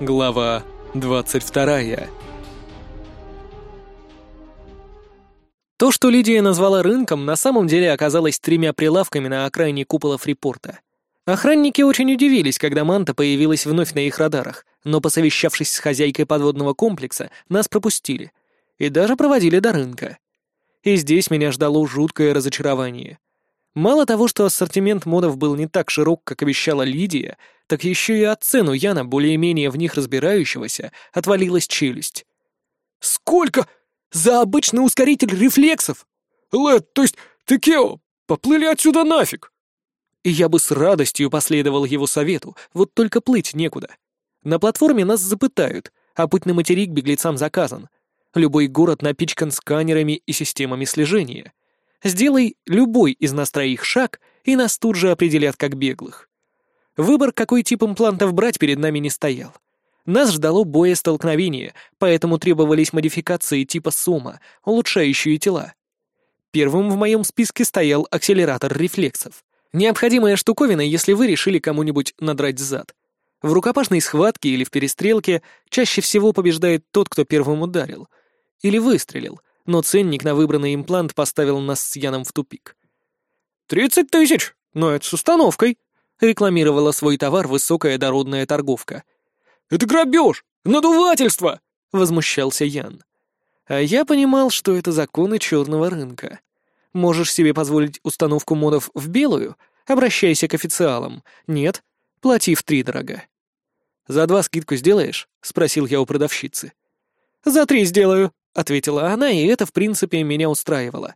Глава 22 То, что Лидия назвала рынком, на самом деле оказалось тремя прилавками на окраине купола Фрипорта. Охранники очень удивились, когда манта появилась вновь на их радарах, но, посовещавшись с хозяйкой подводного комплекса, нас пропустили. И даже проводили до рынка. И здесь меня ждало жуткое разочарование. Мало того, что ассортимент модов был не так широк, как обещала Лидия, так еще и от цену Яна, более-менее в них разбирающегося, отвалилась челюсть. «Сколько? За обычный ускоритель рефлексов? Лед, то есть ты, Кео, поплыли отсюда нафиг!» И я бы с радостью последовал его совету, вот только плыть некуда. На платформе нас запытают, а путь на материк беглецам заказан. Любой город напичкан сканерами и системами слежения. Сделай любой из нас троих шаг, и нас тут же определят как беглых. Выбор, какой тип имплантов брать, перед нами не стоял. Нас ждало боестолкновение, поэтому требовались модификации типа Сома, улучшающие тела. Первым в моем списке стоял акселератор рефлексов. Необходимая штуковина, если вы решили кому-нибудь надрать зад. В рукопашной схватке или в перестрелке чаще всего побеждает тот, кто первым ударил. Или выстрелил, но ценник на выбранный имплант поставил нас с Яном в тупик. «Тридцать тысяч! Но это с установкой!» — рекламировала свой товар высокая дородная торговка. «Это грабеж! Надувательство!» — возмущался Ян. А я понимал, что это законы черного рынка. Можешь себе позволить установку модов в белую? Обращайся к официалам. Нет? Плати в три дорога. «За два скидку сделаешь?» — спросил я у продавщицы. «За три сделаю», — ответила она, и это, в принципе, меня устраивало.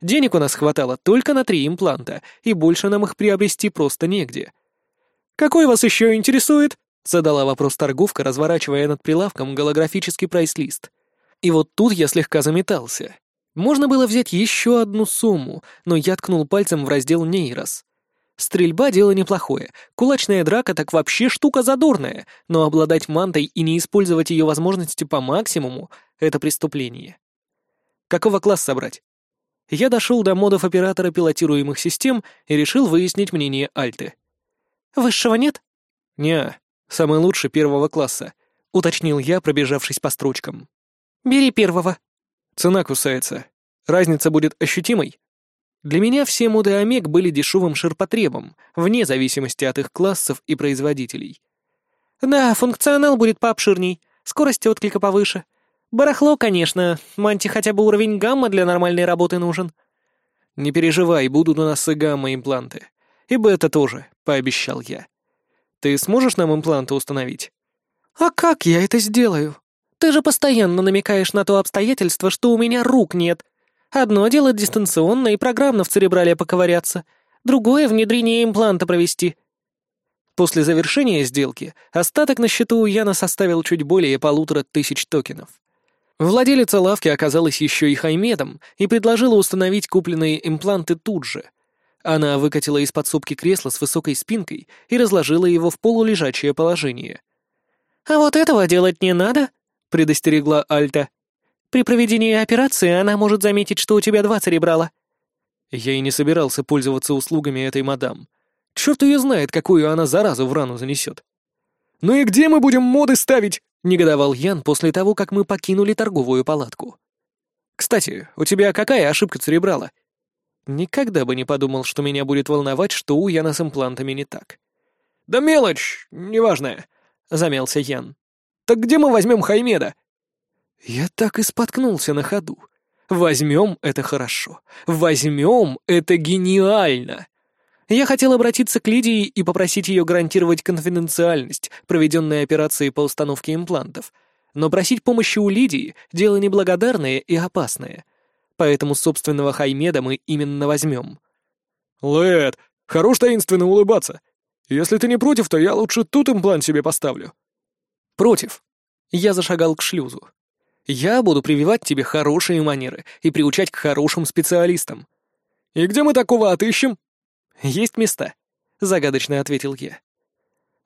Денег у нас хватало только на три импланта, и больше нам их приобрести просто негде. «Какой вас еще интересует?» — задала вопрос торговка, разворачивая над прилавком голографический прайс-лист. И вот тут я слегка заметался. Можно было взять еще одну сумму, но я ткнул пальцем в раздел «Нейрос». Стрельба — дело неплохое, кулачная драка так вообще штука задорная, но обладать мантой и не использовать ее возможности по максимуму — это преступление. Какого класса брать? Я дошел до модов оператора пилотируемых систем и решил выяснить мнение Альты. «Высшего нет?» «Не, самый лучший первого класса», — уточнил я, пробежавшись по строчкам. «Бери первого», Цена кусается. Разница будет ощутимой. Для меня все моды Омег были дешевым ширпотребом, вне зависимости от их классов и производителей. Да, функционал будет пообширней, скорость отклика повыше. Барахло, конечно, манти хотя бы уровень гамма для нормальной работы нужен. Не переживай, будут у нас и гамма-импланты. И бета тоже, пообещал я. Ты сможешь нам импланты установить? А как я это сделаю? Ты же постоянно намекаешь на то обстоятельство, что у меня рук нет. Одно дело дистанционно и программно в церебрале поковыряться, другое — внедрение импланта провести. После завершения сделки остаток на счету у Яна составил чуть более полутора тысяч токенов. Владелица лавки оказалась еще и Хаймедом и предложила установить купленные импланты тут же. Она выкатила из подсобки кресло с высокой спинкой и разложила его в полулежачее положение. «А вот этого делать не надо», предостерегла Альта. «При проведении операции она может заметить, что у тебя два церебрала». Я и не собирался пользоваться услугами этой мадам. Черт ее знает, какую она заразу в рану занесет. «Ну и где мы будем моды ставить?» — негодовал Ян после того, как мы покинули торговую палатку. «Кстати, у тебя какая ошибка церебрала?» Никогда бы не подумал, что меня будет волновать, что у Яна с имплантами не так. «Да мелочь, неважная», — замялся Ян. Так где мы возьмем Хаймеда?» Я так и споткнулся на ходу. «Возьмем — это хорошо. Возьмем — это гениально!» Я хотел обратиться к Лидии и попросить ее гарантировать конфиденциальность проведенной операции по установке имплантов. Но просить помощи у Лидии — дело неблагодарное и опасное. Поэтому собственного Хаймеда мы именно возьмем. «Лэд, хорош таинственно улыбаться. Если ты не против, то я лучше тут имплант себе поставлю». Против. Я зашагал к шлюзу. Я буду прививать тебе хорошие манеры и приучать к хорошим специалистам. И где мы такого отыщем? Есть места, загадочно ответил я.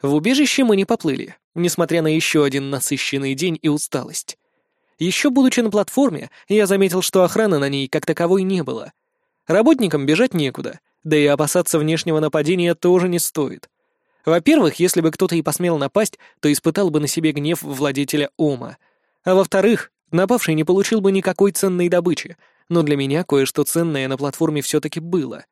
В убежище мы не поплыли, несмотря на еще один насыщенный день и усталость. Еще будучи на платформе, я заметил, что охраны на ней как таковой не было. Работникам бежать некуда, да и опасаться внешнего нападения тоже не стоит. Во-первых, если бы кто-то и посмел напасть, то испытал бы на себе гнев владетеля Ома. А во-вторых, напавший не получил бы никакой ценной добычи, но для меня кое-что ценное на платформе все-таки было.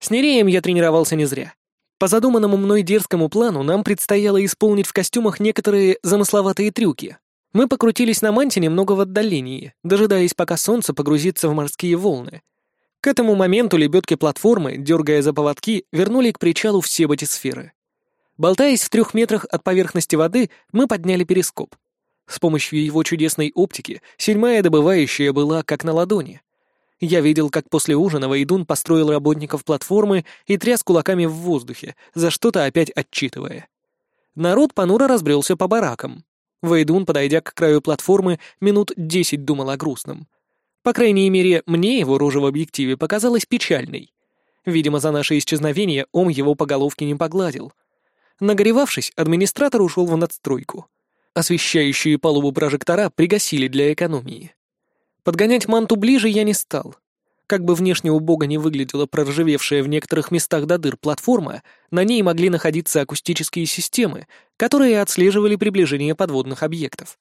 С Нереем я тренировался не зря. По задуманному мной дерзкому плану нам предстояло исполнить в костюмах некоторые замысловатые трюки. Мы покрутились на манте немного в отдалении, дожидаясь, пока солнце погрузится в морские волны. К этому моменту лебедки платформы, дергая за поводки, вернули к причалу все батисферы. Болтаясь в трех метрах от поверхности воды, мы подняли перископ. С помощью его чудесной оптики седьмая добывающая была как на ладони. Я видел, как после ужина Вейдун построил работников платформы и тряс кулаками в воздухе, за что-то опять отчитывая. Народ понуро разбрелся по баракам. Вейдун, подойдя к краю платформы, минут десять думал о грустном. По крайней мере, мне его рожа в объективе показалась печальной. Видимо, за наше исчезновение он его по головке не погладил. Нагоревавшись, администратор ушел в надстройку. Освещающие палубу прожектора пригасили для экономии. Подгонять манту ближе я не стал. Как бы внешне убого не выглядела проржавевшая в некоторых местах до дыр платформа, на ней могли находиться акустические системы, которые отслеживали приближение подводных объектов.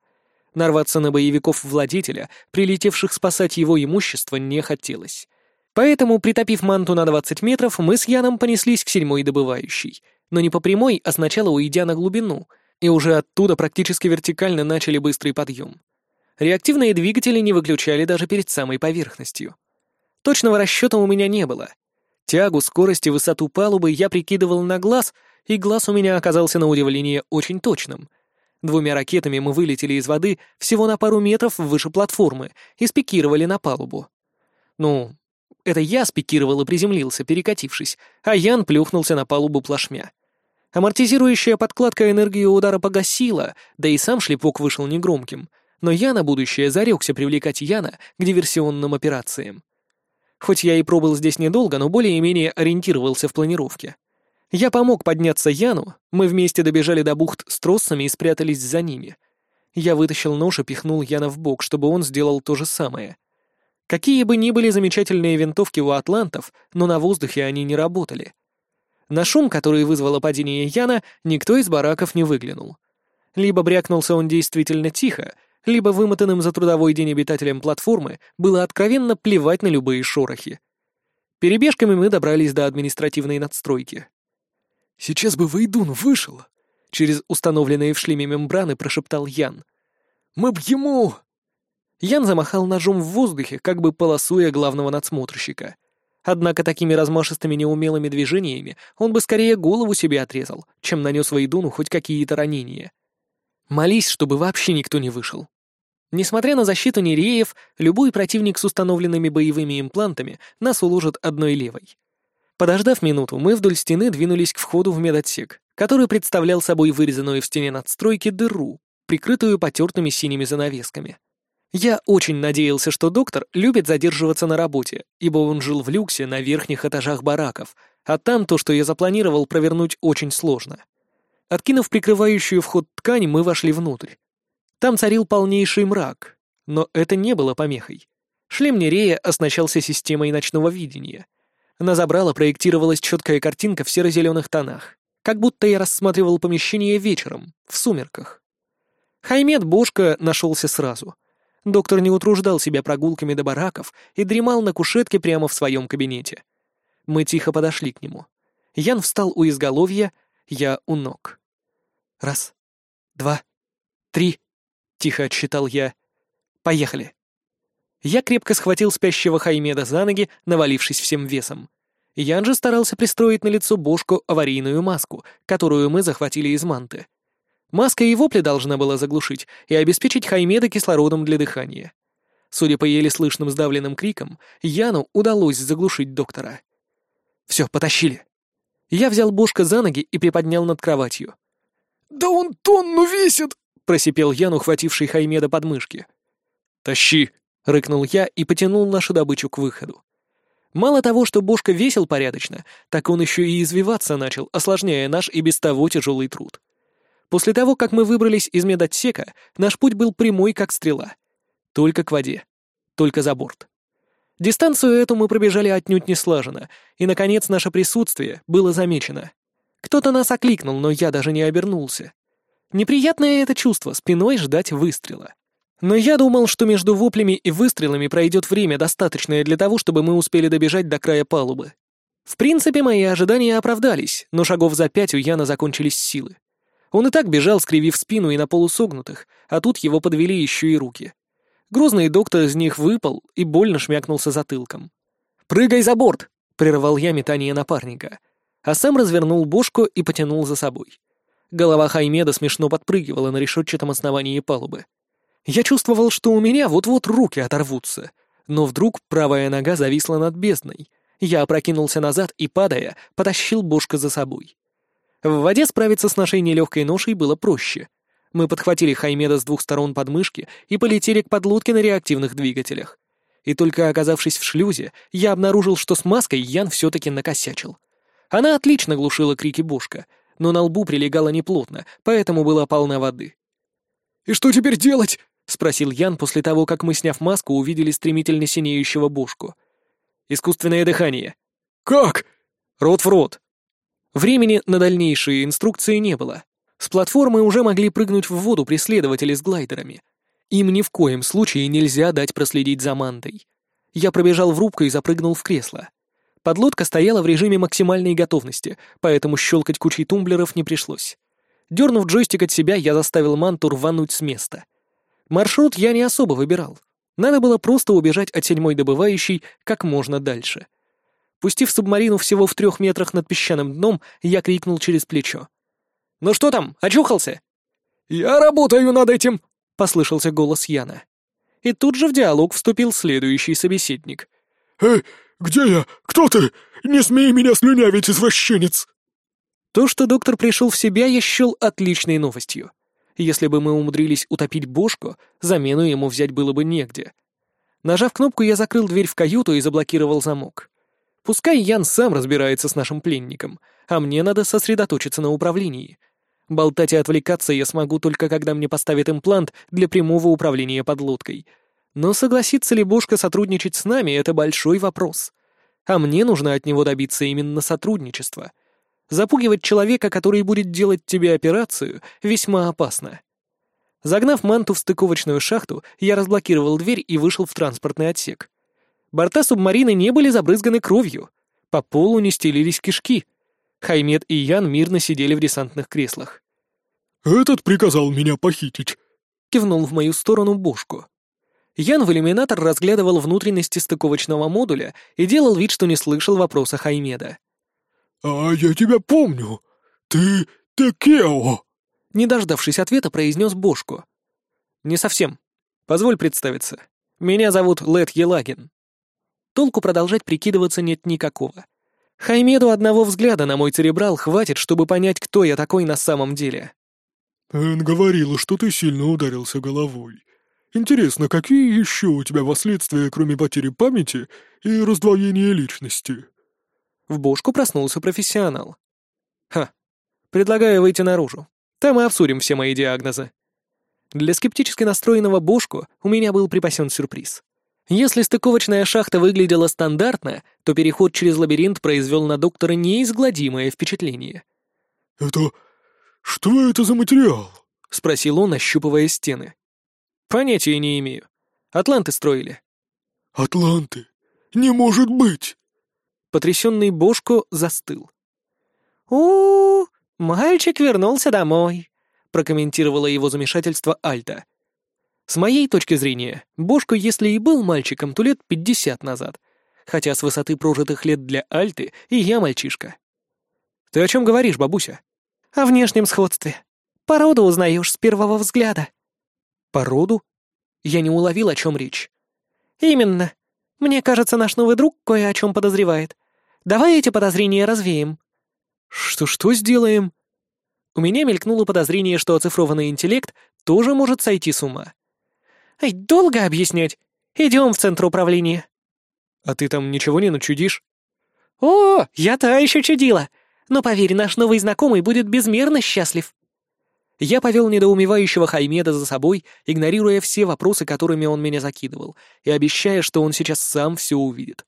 Нарваться на боевиков владетеля, прилетевших спасать его имущество, не хотелось. Поэтому, притопив манту на 20 метров, мы с Яном понеслись к седьмой добывающей. Но не по прямой, а сначала уйдя на глубину, и уже оттуда практически вертикально начали быстрый подъем. Реактивные двигатели не выключали даже перед самой поверхностью. Точного расчета у меня не было. Тягу, скорость и высоту палубы я прикидывал на глаз, и глаз у меня оказался на удивление очень точным. Двумя ракетами мы вылетели из воды всего на пару метров выше платформы и спикировали на палубу. Ну, это я спикировал и приземлился, перекатившись, а Ян плюхнулся на палубу плашмя. Амортизирующая подкладка энергию удара погасила, да и сам шлепок вышел негромким — но я на будущее зарекся привлекать Яна к диверсионным операциям. Хоть я и пробыл здесь недолго, но более-менее ориентировался в планировке. Я помог подняться Яну, мы вместе добежали до бухт с тросами и спрятались за ними. Я вытащил нож и пихнул Яна в бок, чтобы он сделал то же самое. Какие бы ни были замечательные винтовки у атлантов, но на воздухе они не работали. На шум, который вызвало падение Яна, никто из бараков не выглянул. Либо брякнулся он действительно тихо, либо вымотанным за трудовой день обитателям платформы было откровенно плевать на любые шорохи. Перебежками мы добрались до административной надстройки. «Сейчас бы Вейдун вышел!» — через установленные в шлеме мембраны прошептал Ян. «Мы б ему...» Ян замахал ножом в воздухе, как бы полосуя главного надсмотрщика. Однако такими размашистыми неумелыми движениями он бы скорее голову себе отрезал, чем нанес Вейдуну хоть какие-то ранения. Молись, чтобы вообще никто не вышел. Несмотря на защиту Нереев, любой противник с установленными боевыми имплантами нас уложит одной левой. Подождав минуту, мы вдоль стены двинулись к входу в медотсек, который представлял собой вырезанную в стене надстройки дыру, прикрытую потертыми синими занавесками. Я очень надеялся, что доктор любит задерживаться на работе, ибо он жил в люксе на верхних этажах бараков, а там то, что я запланировал провернуть, очень сложно. Откинув прикрывающую вход ткань, мы вошли внутрь. Там царил полнейший мрак, но это не было помехой. Шлем Нерея оснащался системой ночного видения. На забрало проектировалась четкая картинка в серо-зеленых тонах, как будто я рассматривал помещение вечером, в сумерках. Хаймед Бошка нашелся сразу. Доктор не утруждал себя прогулками до бараков и дремал на кушетке прямо в своем кабинете. Мы тихо подошли к нему. Ян встал у изголовья, я у ног. Раз, два, три. — тихо отсчитал я. «Поехали». Я крепко схватил спящего Хаймеда за ноги, навалившись всем весом. Ян же старался пристроить на лицо бошку аварийную маску, которую мы захватили из манты. Маска и вопли должна была заглушить и обеспечить Хаймеда кислородом для дыхания. Судя по еле слышным сдавленным крикам, Яну удалось заглушить доктора. «Все, потащили». Я взял Бошка за ноги и приподнял над кроватью. «Да он тонну весит!» — просипел Ян, ухвативший Хаймеда под мышки. «Тащи!» — рыкнул я и потянул нашу добычу к выходу. Мало того, что Бошка весил порядочно, так он еще и извиваться начал, осложняя наш и без того тяжелый труд. После того, как мы выбрались из медотсека, наш путь был прямой, как стрела. Только к воде. Только за борт. Дистанцию эту мы пробежали отнюдь не слаженно, и, наконец, наше присутствие было замечено. Кто-то нас окликнул, но я даже не обернулся. Неприятное это чувство — спиной ждать выстрела. Но я думал, что между воплями и выстрелами пройдет время, достаточное для того, чтобы мы успели добежать до края палубы. В принципе, мои ожидания оправдались, но шагов за пять у Яна закончились силы. Он и так бежал, скривив спину и на полусогнутых, а тут его подвели еще и руки. Грозный доктор из них выпал и больно шмякнулся затылком. «Прыгай за борт!» — прервал я метание напарника, а сам развернул бошку и потянул за собой. Голова Хаймеда смешно подпрыгивала на решетчатом основании палубы. Я чувствовал, что у меня вот-вот руки оторвутся, но вдруг правая нога зависла над бездной. Я опрокинулся назад и, падая, потащил Бошка за собой. В воде справиться с нашей нелегкой ношей было проще. Мы подхватили Хаймеда с двух сторон подмышки и полетели к подлодке на реактивных двигателях. И только оказавшись в шлюзе, я обнаружил, что с маской Ян все-таки накосячил. Она отлично глушила крики Бошка, но на лбу прилегала неплотно, поэтому была полна воды. «И что теперь делать?» — спросил Ян после того, как мы, сняв маску, увидели стремительно синеющего бошку. «Искусственное дыхание». «Как?» «Рот в рот». Времени на дальнейшие инструкции не было. С платформы уже могли прыгнуть в воду преследователи с глайдерами. Им ни в коем случае нельзя дать проследить за мантой. Я пробежал в рубку и запрыгнул в кресло. Подлодка стояла в режиме максимальной готовности, поэтому щелкать кучей тумблеров не пришлось. Дернув джойстик от себя, я заставил манту рвануть с места — Маршрут я не особо выбирал. Надо было просто убежать от седьмой добывающей как можно дальше. Пустив субмарину всего в трех метрах над песчаным дном, я крикнул через плечо. «Ну что там, очухался?» «Я работаю над этим!» — послышался голос Яна. И тут же в диалог вступил следующий собеседник. «Эй, где я? Кто ты? Не смей меня слюнявить, извращенец!» То, что доктор пришел в себя, я счел отличной новостью. Если бы мы умудрились утопить Бошку, замену ему взять было бы негде. Нажав кнопку, я закрыл дверь в каюту и заблокировал замок. Пускай Ян сам разбирается с нашим пленником, а мне надо сосредоточиться на управлении. Болтать и отвлекаться я смогу только когда мне поставят имплант для прямого управления подлодкой. Но согласится ли Бошка сотрудничать с нами — это большой вопрос. А мне нужно от него добиться именно сотрудничества — Запугивать человека, который будет делать тебе операцию, весьма опасно. Загнав манту в стыковочную шахту, я разблокировал дверь и вышел в транспортный отсек. Борта субмарины не были забрызганы кровью. По полу не стелились кишки. Хаймед и Ян мирно сидели в десантных креслах. «Этот приказал меня похитить», — кивнул в мою сторону Бошку. Ян в иллюминатор разглядывал внутренности стыковочного модуля и делал вид, что не слышал вопроса Хаймеда. «А я тебя помню. Ты Текео!» Не дождавшись ответа, произнес Бошко. «Не совсем. Позволь представиться. Меня зовут Лед Елагин». Толку продолжать прикидываться нет никакого. Хаймеду одного взгляда на мой церебрал хватит, чтобы понять, кто я такой на самом деле. «Эн говорила, что ты сильно ударился головой. Интересно, какие еще у тебя последствия, кроме потери памяти и раздвоения личности?» В бошку проснулся профессионал. «Ха, предлагаю выйти наружу. Там и обсудим все мои диагнозы». Для скептически настроенного бошку у меня был припасен сюрприз. Если стыковочная шахта выглядела стандартно, то переход через лабиринт произвел на доктора неизгладимое впечатление. «Это... что это за материал?» — спросил он, ощупывая стены. «Понятия не имею. Атланты строили». «Атланты? Не может быть!» Потрясенный Бошко застыл. у, -у, мальчик вернулся домой», — прокомментировала его замешательство Альта. С моей точки зрения, Бошко, если и был мальчиком, то лет пятьдесят назад, хотя с высоты прожитых лет для Альты и я мальчишка. «Ты о чем говоришь, бабуся?» «О внешнем сходстве. Породу узнаешь с первого взгляда». «Породу?» Я не уловил, о чем речь. «Именно. Мне кажется, наш новый друг кое о чем подозревает. Давай эти подозрения развеем». «Что-что сделаем?» У меня мелькнуло подозрение, что оцифрованный интеллект тоже может сойти с ума. «Ай, долго объяснять. Идем в центр управления». «А ты там ничего не начудишь?» «О, я та еще чудила. Но поверь, наш новый знакомый будет безмерно счастлив». Я повел недоумевающего Хаймеда за собой, игнорируя все вопросы, которыми он меня закидывал, и обещая, что он сейчас сам все увидит.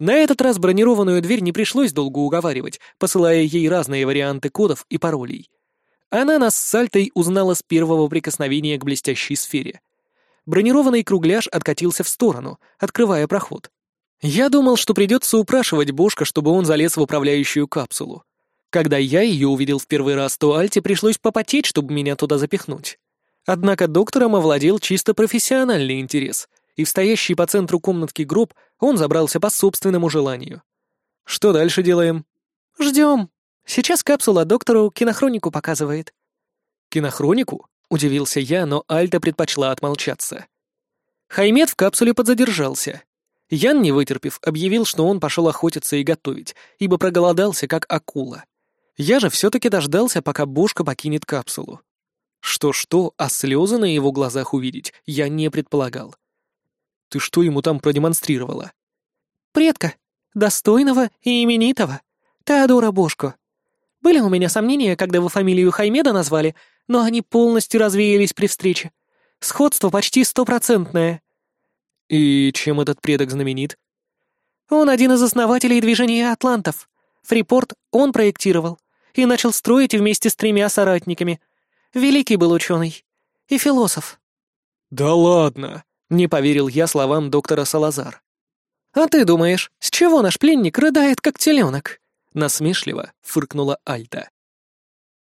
На этот раз бронированную дверь не пришлось долго уговаривать, посылая ей разные варианты кодов и паролей. Она нас с Сальтой узнала с первого прикосновения к блестящей сфере. Бронированный кругляш откатился в сторону, открывая проход. Я думал, что придется упрашивать Бошка, чтобы он залез в управляющую капсулу. Когда я ее увидел в первый раз, то Альте пришлось попотеть, чтобы меня туда запихнуть. Однако доктором овладел чисто профессиональный интерес, и в стоящий по центру комнатки гроб он забрался по собственному желанию. Что дальше делаем? Ждем. Сейчас капсула доктору кинохронику показывает. Кинохронику? Удивился я, но Альта предпочла отмолчаться. Хаймед в капсуле подзадержался. Ян, не вытерпев, объявил, что он пошел охотиться и готовить, ибо проголодался, как акула. Я же все-таки дождался, пока Бошка покинет капсулу. Что-что, а слезы на его глазах увидеть я не предполагал. Ты что ему там продемонстрировала? Предка. Достойного и именитого. Теодора Бошко. Были у меня сомнения, когда вы фамилию Хаймеда назвали, но они полностью развеялись при встрече. Сходство почти стопроцентное. И чем этот предок знаменит? Он один из основателей движения атлантов. Фрипорт он проектировал и начал строить вместе с тремя соратниками. Великий был ученый и философ. «Да ладно!» Не поверил я словам доктора Салазар. «А ты думаешь, с чего наш пленник рыдает, как теленок?» Насмешливо фыркнула Альта.